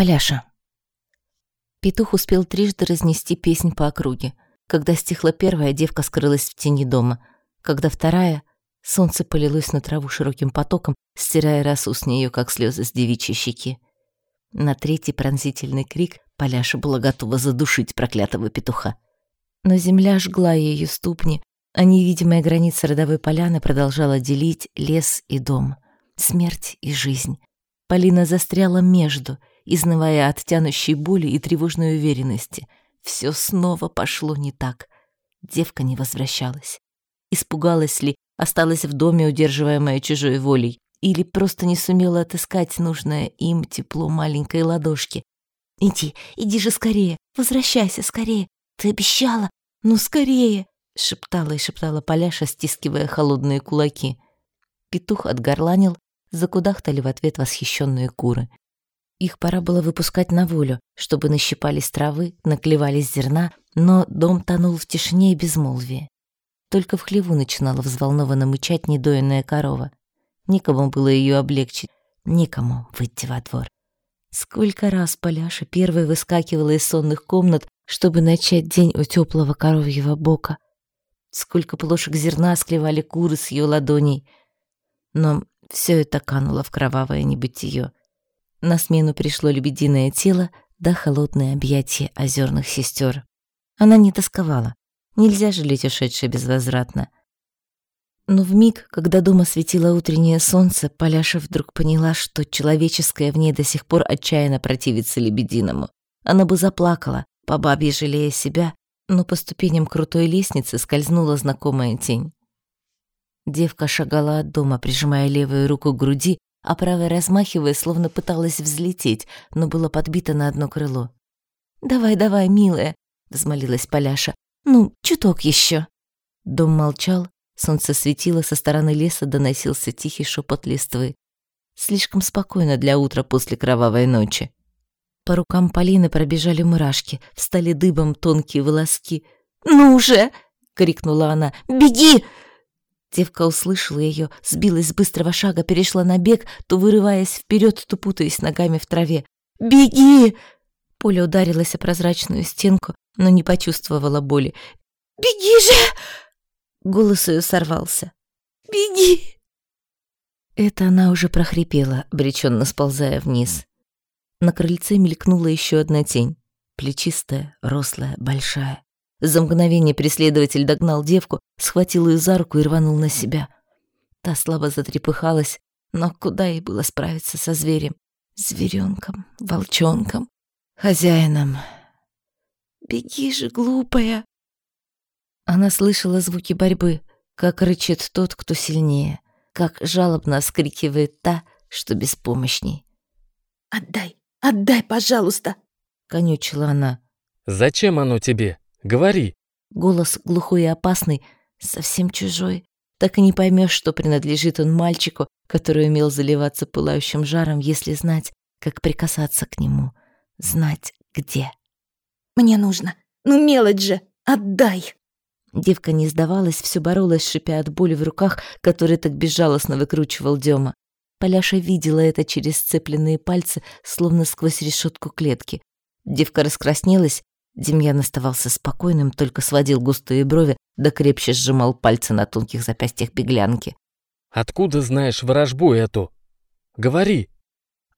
Поляша. Петух успел трижды разнести песнь по округе. Когда стихла первая, девка скрылась в тени дома. Когда вторая, солнце полилось на траву широким потоком, стирая росу с нее, как слезы с девичьей щеки. На третий пронзительный крик Поляша была готова задушить проклятого петуха. Но земля жгла ее ступни, а невидимая граница родовой поляны продолжала делить лес и дом, смерть и жизнь. Полина застряла между, изнывая от тянущей боли и тревожной уверенности. Все снова пошло не так. Девка не возвращалась. Испугалась ли, осталась в доме, удерживаемая чужой волей, или просто не сумела отыскать нужное им тепло маленькой ладошки. «Иди, иди же скорее, возвращайся скорее, ты обещала, ну скорее!» шептала и шептала Поляша, стискивая холодные кулаки. Петух отгорланил, закудахтали в ответ восхищенные куры. Их пора было выпускать на волю, чтобы нащипались травы, наклевались зерна, но дом тонул в тишине и безмолвии. Только в хлеву начинала взволнованно мычать недоенная корова. Никому было ее облегчить, никому выйти во двор. Сколько раз Поляша первой выскакивала из сонных комнат, чтобы начать день у теплого коровьего бока — сколько плошек зерна склевали куры с ее ладоней. Но все это кануло в кровавое небытие. На смену пришло лебединое тело да холодное объятие озерных сестер. Она не тосковала. Нельзя жалеть ушедшее безвозвратно. Но в миг, когда дома светило утреннее солнце, Поляша вдруг поняла, что человеческое в ней до сих пор отчаянно противится лебединому. Она бы заплакала, по бабье жалея себя, но по ступеням крутой лестницы скользнула знакомая тень. Девка шагала от дома, прижимая левую руку к груди, а правая размахивая, словно пыталась взлететь, но была подбита на одно крыло. «Давай, давай, милая», — взмолилась Поляша. «Ну, чуток еще. Дом молчал, солнце светило, со стороны леса доносился тихий шепот листвы. Слишком спокойно для утра после кровавой ночи. По рукам Полины пробежали мурашки, встали дыбом тонкие волоски. «Ну уже!» — крикнула она. «Беги!» Девка услышала ее, сбилась с быстрого шага, перешла на бег, то вырываясь вперед, то путаясь ногами в траве. «Беги!» Поля ударилась о прозрачную стенку, но не почувствовала боли. «Беги же!» Голос ее сорвался. «Беги!» Это она уже прохрипела, обреченно сползая вниз. На крыльце мелькнула еще одна тень. Плечистая, рослая, большая. За мгновение преследователь догнал девку, схватил ее за руку и рванул на себя. Та слабо затрепыхалась, но куда ей было справиться со зверем? Зверенком, волчонком, хозяином. «Беги же, глупая!» Она слышала звуки борьбы, как рычит тот, кто сильнее, как жалобно скрикивает та, что беспомощней. «Отдай! Отдай, пожалуйста!» — конючила она. «Зачем оно тебе? Говори!» Голос глухой и опасный, совсем чужой. Так и не поймешь, что принадлежит он мальчику, который умел заливаться пылающим жаром, если знать, как прикасаться к нему, знать где. «Мне нужно. Ну, мелочь же! Отдай!» Девка не сдавалась, все боролась, шипя от боли в руках, которые так безжалостно выкручивал Дема. Поляша видела это через сцепленные пальцы, словно сквозь решетку клетки. Девка раскраснелась, Демьян оставался спокойным, только сводил густые брови, да крепче сжимал пальцы на тонких запястьях беглянки. «Откуда знаешь ворожбу эту? Говори!»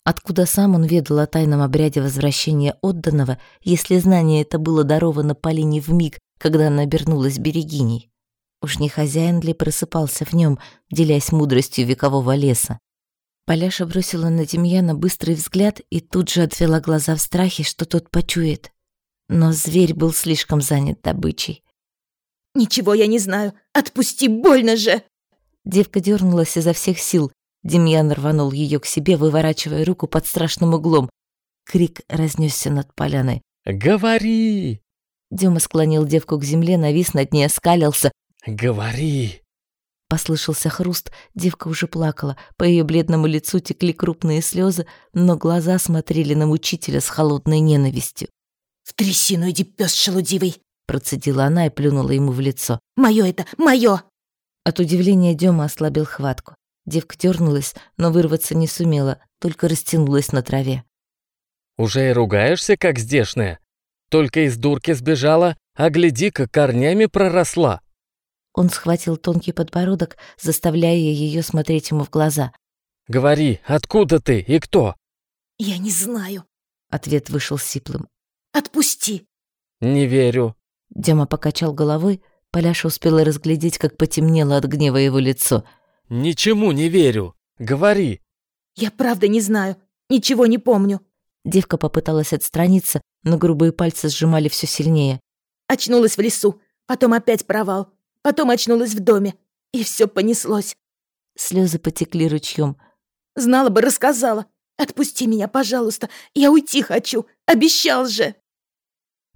Откуда сам он ведал о тайном обряде возвращения отданного, если знание это было даровано Полине в миг, когда она обернулась берегиней? Уж не хозяин ли просыпался в нем, делясь мудростью векового леса? Поляша бросила на Демьяна быстрый взгляд и тут же отвела глаза в страхе, что тот почует. Но зверь был слишком занят добычей. «Ничего я не знаю! Отпусти, больно же!» Девка дернулась изо всех сил. Демьян рванул ее к себе, выворачивая руку под страшным углом. Крик разнесся над поляной. «Говори!» Дема склонил девку к земле, навис над ней, оскалился. «Говори!» Послышался хруст, девка уже плакала, по ее бледному лицу текли крупные слезы, но глаза смотрели на мучителя с холодной ненавистью. «В трясину иди, пес шелудивый!» Процедила она и плюнула ему в лицо. «Моё это, моё!» От удивления Дема ослабил хватку. Девка дернулась, но вырваться не сумела, только растянулась на траве. Уже и ругаешься, как здешняя? Только из дурки сбежала, а гляди-ка, корнями проросла. Он схватил тонкий подбородок, заставляя ее смотреть ему в глаза. Говори, откуда ты и кто? Я не знаю. Ответ вышел сиплым. Отпусти. Не верю. Дема покачал головой, Поляша успела разглядеть, как потемнело от гнева его лицо. Ничему не верю. Говори. Я правда не знаю. Ничего не помню. Девка попыталась отстраниться, но грубые пальцы сжимали все сильнее. Очнулась в лесу, потом опять провал, потом очнулась в доме, и все понеслось. Слезы потекли ручьем. Знала бы, рассказала. Отпусти меня, пожалуйста. Я уйти хочу. Обещал же.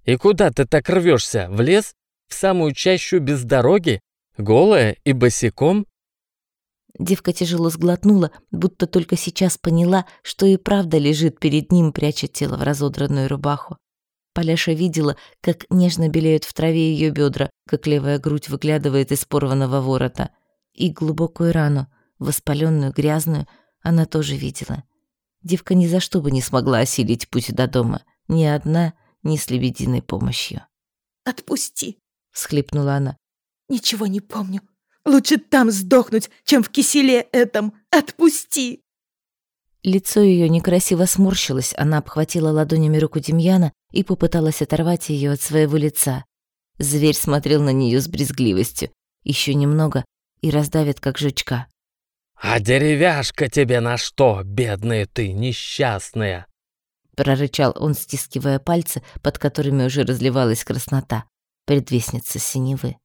И куда ты так рвешься? В лес? В самую чащу без дороги? Голая и босиком? Девка тяжело сглотнула, будто только сейчас поняла, что и правда лежит перед ним, пряча тело в разодранную рубаху. Поляша видела, как нежно белеют в траве ее бедра, как левая грудь выглядывает из порванного ворота. И глубокую рану, воспаленную, грязную, она тоже видела. Девка ни за что бы не смогла осилить путь до дома, ни одна, ни с лебединой помощью. «Отпусти!» — всхлипнула она. «Ничего не помню. Лучше там сдохнуть, чем в киселе этом. Отпусти!» Лицо ее некрасиво сморщилось, она обхватила ладонями руку Демьяна и попыталась оторвать ее от своего лица. Зверь смотрел на нее с брезгливостью. Еще немного и раздавит, как жучка. «А деревяшка тебе на что, бедная ты, несчастная?» Прорычал он, стискивая пальцы, под которыми уже разливалась краснота, предвестница синевы.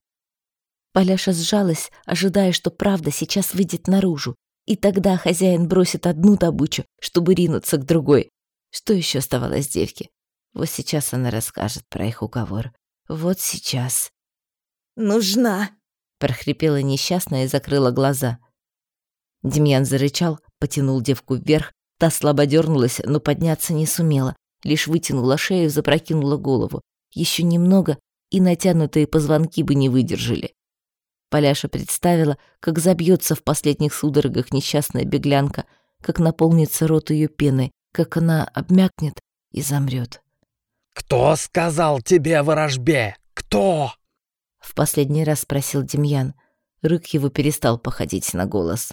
Поляша сжалась, ожидая, что правда сейчас выйдет наружу, и тогда хозяин бросит одну добычу, чтобы ринуться к другой. Что еще оставалось девке? Вот сейчас она расскажет про их уговор. Вот сейчас. «Нужна!» — прохрипела несчастная и закрыла глаза. Демьян зарычал, потянул девку вверх, та слабо дернулась, но подняться не сумела, лишь вытянула шею, запрокинула голову. Еще немного, и натянутые позвонки бы не выдержали. Поляша представила, как забьется в последних судорогах несчастная беглянка, как наполнится рот ее пеной, как она обмякнет и замрет. «Кто сказал тебе о ворожбе? Кто?» В последний раз спросил Демьян. Рык его перестал походить на голос.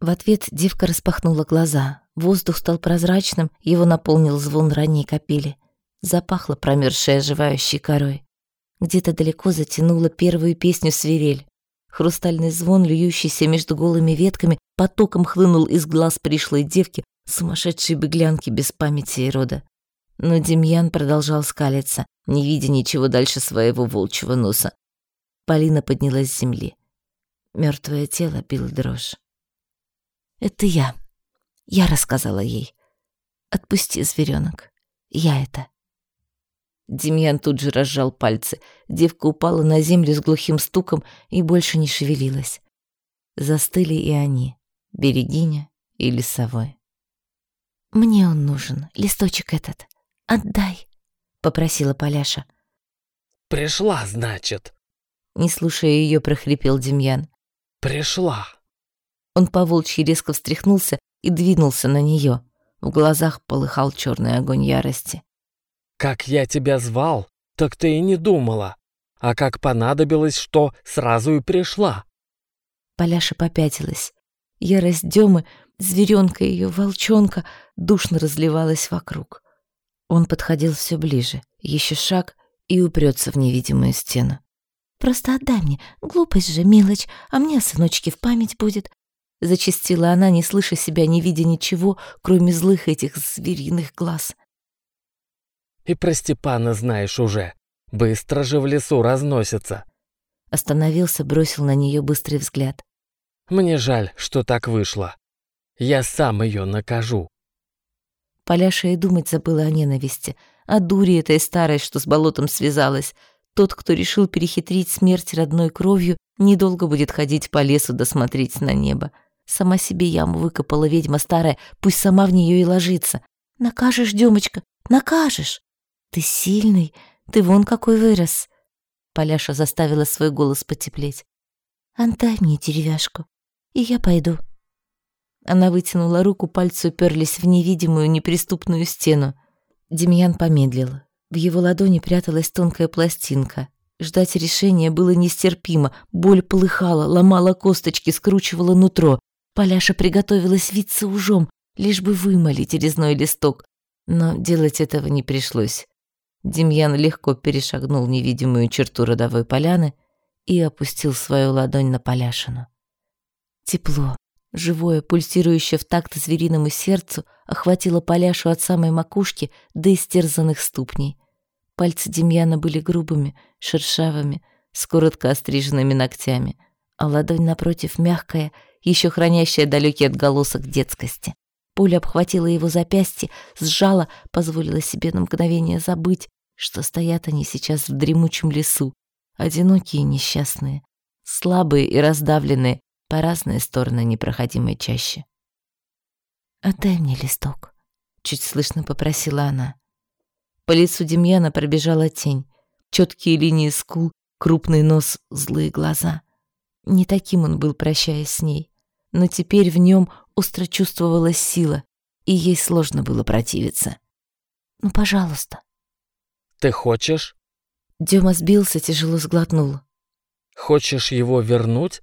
В ответ девка распахнула глаза. Воздух стал прозрачным, его наполнил звон ранней капели. Запахло промерзшей оживающей корой. Где-то далеко затянула первую песню свирель. Хрустальный звон, льющийся между голыми ветками, потоком хлынул из глаз пришлой девки, сумасшедшей беглянки без памяти и рода. Но Демьян продолжал скалиться, не видя ничего дальше своего волчьего носа. Полина поднялась с земли. Мертвое тело било дрожь. «Это я. Я рассказала ей. Отпусти, зверенок. Я это». Демьян тут же разжал пальцы. Девка упала на землю с глухим стуком и больше не шевелилась. Застыли и они, Берегиня и Лесовой. «Мне он нужен, листочек этот. Отдай», — попросила Поляша. «Пришла, значит?» Не слушая ее, прохрипел Демьян. «Пришла». Он поволчьи резко встряхнулся и двинулся на нее. В глазах полыхал черный огонь ярости. Как я тебя звал, так ты и не думала. А как понадобилось, что сразу и пришла. Поляша попятилась. Ярость Демы, зверенка ее, волчонка, душно разливалась вокруг. Он подходил все ближе, еще шаг и упрется в невидимую стену. «Просто отдай мне, глупость же, мелочь, а мне о сыночке в память будет», зачастила она, не слыша себя, не видя ничего, кроме злых этих звериных глаз. И про Степана знаешь уже. Быстро же в лесу разносится. Остановился, бросил на нее быстрый взгляд. Мне жаль, что так вышло. Я сам ее накажу. Поляша и думать забыла о ненависти, о дуре этой старой, что с болотом связалась. Тот, кто решил перехитрить смерть родной кровью, недолго будет ходить по лесу досмотреть на небо. Сама себе яму выкопала ведьма старая, пусть сама в нее и ложится. Накажешь, Демочка, накажешь. «Ты сильный, ты вон какой вырос!» Поляша заставила свой голос потеплеть. «Отдай мне деревяшку, и я пойду». Она вытянула руку, пальцы уперлись в невидимую неприступную стену. Демьян помедлил. В его ладони пряталась тонкая пластинка. Ждать решения было нестерпимо. Боль полыхала, ломала косточки, скручивала нутро. Поляша приготовилась виться ужом, лишь бы вымолить резной листок. Но делать этого не пришлось. Демьян легко перешагнул невидимую черту родовой поляны и опустил свою ладонь на Поляшину. Тепло, живое, пульсирующее в такт звериному сердцу, охватило Поляшу от самой макушки до истерзанных ступней. Пальцы Демьяна были грубыми, шершавыми, с коротко остриженными ногтями, а ладонь напротив мягкая, еще хранящая далекий отголосок детскости. Пуля обхватила его запястье, сжала, позволила себе на мгновение забыть, что стоят они сейчас в дремучем лесу, одинокие и несчастные, слабые и раздавленные, по разные стороны непроходимой чащи. «Отдай мне листок», — чуть слышно попросила она. По лицу Демьяна пробежала тень, четкие линии скул, крупный нос, злые глаза. Не таким он был, прощаясь с ней, но теперь в нем остро чувствовалась сила, и ей сложно было противиться. «Ну, пожалуйста». «Ты хочешь?» Дема сбился, тяжело сглотнул. «Хочешь его вернуть?»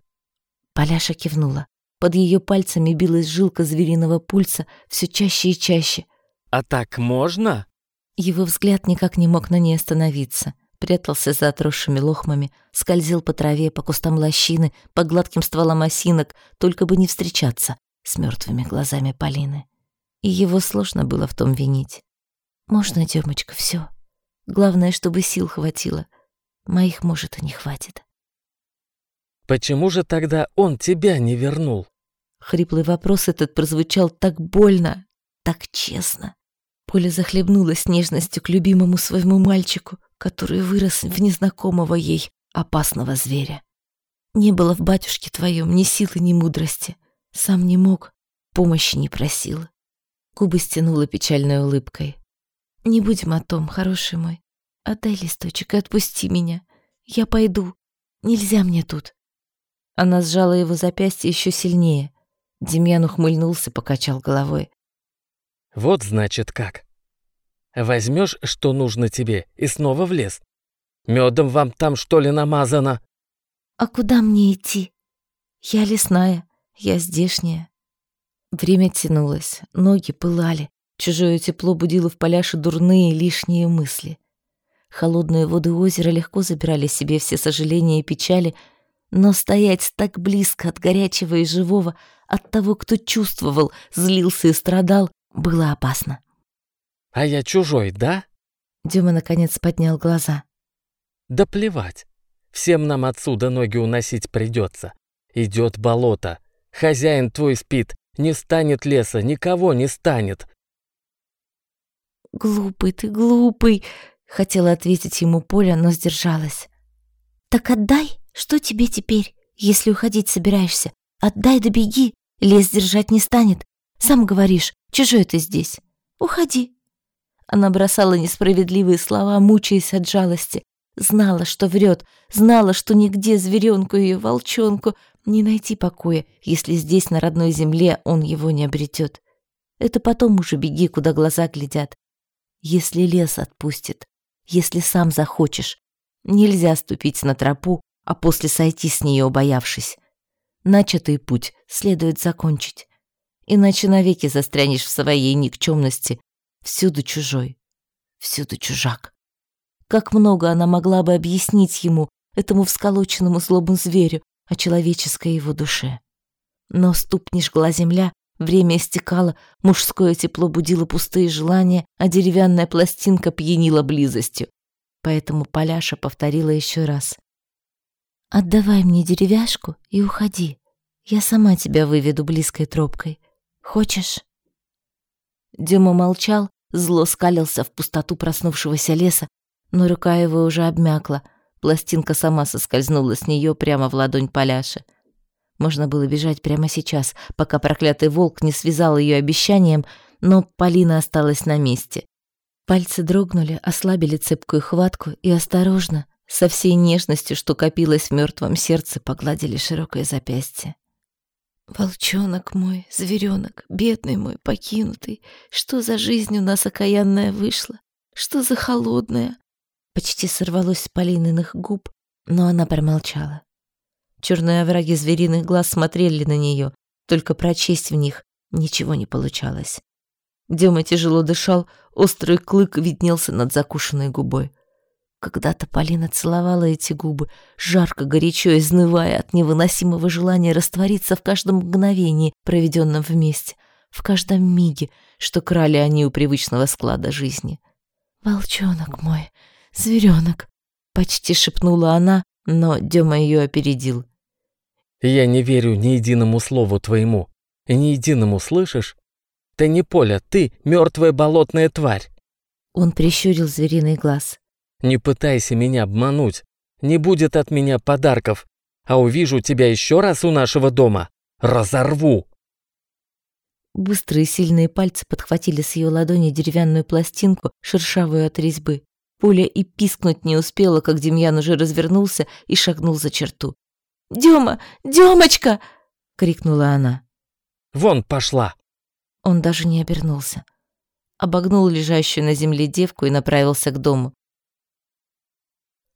Поляша кивнула. Под ее пальцами билась жилка звериного пульса все чаще и чаще. «А так можно?» Его взгляд никак не мог на ней остановиться. Прятался за отросшими лохмами, скользил по траве, по кустам лощины, по гладким стволам осинок, только бы не встречаться с мертвыми глазами Полины. И его сложно было в том винить. «Можно, Демочка, все. Главное, чтобы сил хватило. Моих, может, и не хватит». Почему же тогда он тебя не вернул? Хриплый вопрос этот прозвучал так больно, так честно. Поля захлебнулась нежностью к любимому своему мальчику, который вырос в незнакомого ей опасного зверя. Не было в батюшке твоем ни силы, ни мудрости. Сам не мог, помощи не просил. Губы стянула печальной улыбкой. «Не будем о том, хороший мой. Отдай листочек и отпусти меня. Я пойду. Нельзя мне тут. Она сжала его запястье еще сильнее. Демьян ухмыльнулся, покачал головой. «Вот значит как. Возьмешь, что нужно тебе, и снова в лес. Медом вам там, что ли, намазано?» «А куда мне идти? Я лесная, я здешняя». Время тянулось, ноги пылали. Чужое тепло будило в поляше дурные лишние мысли. Холодные воды озера легко забирали себе все сожаления и печали, но стоять так близко от горячего и живого, от того, кто чувствовал, злился и страдал, было опасно. «А я чужой, да?» Дема наконец поднял глаза. «Да плевать. Всем нам отсюда ноги уносить придется. Идет болото. Хозяин твой спит. Не станет леса, никого не станет». «Глупый ты, глупый!» — хотела ответить ему Поля, но сдержалась. «Так отдай!» Что тебе теперь, если уходить собираешься? Отдай да беги, лес держать не станет. Сам говоришь, чужой ты здесь. Уходи. Она бросала несправедливые слова, мучаясь от жалости. Знала, что врет, знала, что нигде зверенку ее, волчонку, не найти покоя, если здесь, на родной земле, он его не обретет. Это потом уже беги, куда глаза глядят. Если лес отпустит, если сам захочешь, нельзя ступить на тропу, а после сойти с нее, боявшись. Начатый путь следует закончить, иначе навеки застрянешь в своей никчемности, всюду чужой, всюду чужак. Как много она могла бы объяснить ему, этому всколоченному злобу зверю, о человеческой его душе. Но ступни жгла земля, время истекало, мужское тепло будило пустые желания, а деревянная пластинка пьянила близостью. Поэтому Поляша повторила еще раз. Отдавай мне деревяшку и уходи. Я сама тебя выведу близкой тропкой. Хочешь?» Дема молчал, зло скалился в пустоту проснувшегося леса, но рука его уже обмякла. Пластинка сама соскользнула с нее прямо в ладонь Поляши. Можно было бежать прямо сейчас, пока проклятый волк не связал ее обещанием, но Полина осталась на месте. Пальцы дрогнули, ослабили цепкую хватку и осторожно, со всей нежностью, что копилось в мертвом сердце, погладили широкое запястье. Волчонок мой, зверенок, бедный мой, покинутый, что за жизнь у нас окаянная вышла, что за холодная. Почти сорвалось с Полининых губ, но она промолчала. Черные овраги звериных глаз смотрели на нее, только прочесть в них ничего не получалось. Дема тяжело дышал, острый клык виднелся над закушенной губой. Когда-то Полина целовала эти губы, жарко, горячо, изнывая от невыносимого желания раствориться в каждом мгновении, проведенном вместе, в каждом миге, что крали они у привычного склада жизни. «Волчонок мой, зверенок!» — почти шепнула она, но Дема ее опередил. «Я не верю ни единому слову твоему. Ни единому, слышишь? Ты не Поля, ты мертвая болотная тварь!» Он прищурил звериный глаз. Не пытайся меня обмануть. Не будет от меня подарков. А увижу тебя еще раз у нашего дома. Разорву!» Быстрые сильные пальцы подхватили с ее ладони деревянную пластинку, шершавую от резьбы. Пуля и пискнуть не успела, как Демьян уже развернулся и шагнул за черту. «Дема! Демочка!» — крикнула она. «Вон пошла!» Он даже не обернулся. Обогнул лежащую на земле девку и направился к дому.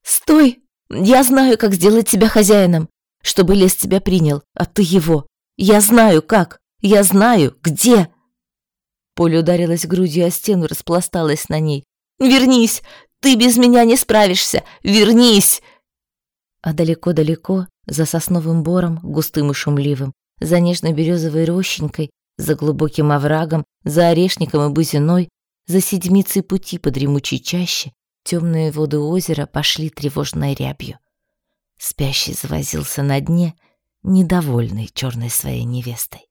«Стой! Я знаю, как сделать тебя хозяином, чтобы лес тебя принял, а ты его. Я знаю, как. Я знаю, где!» Поля ударилась грудью о стену, распласталась на ней. «Вернись! Ты без меня не справишься! Вернись!» А далеко-далеко, за сосновым бором, густым и шумливым, за нежной березовой рощенькой, за глубоким оврагом, за орешником и бузиной, за седмицей пути по дремучей чаще, Темные воды озера пошли тревожной рябью. Спящий завозился на дне, недовольный черной своей невестой.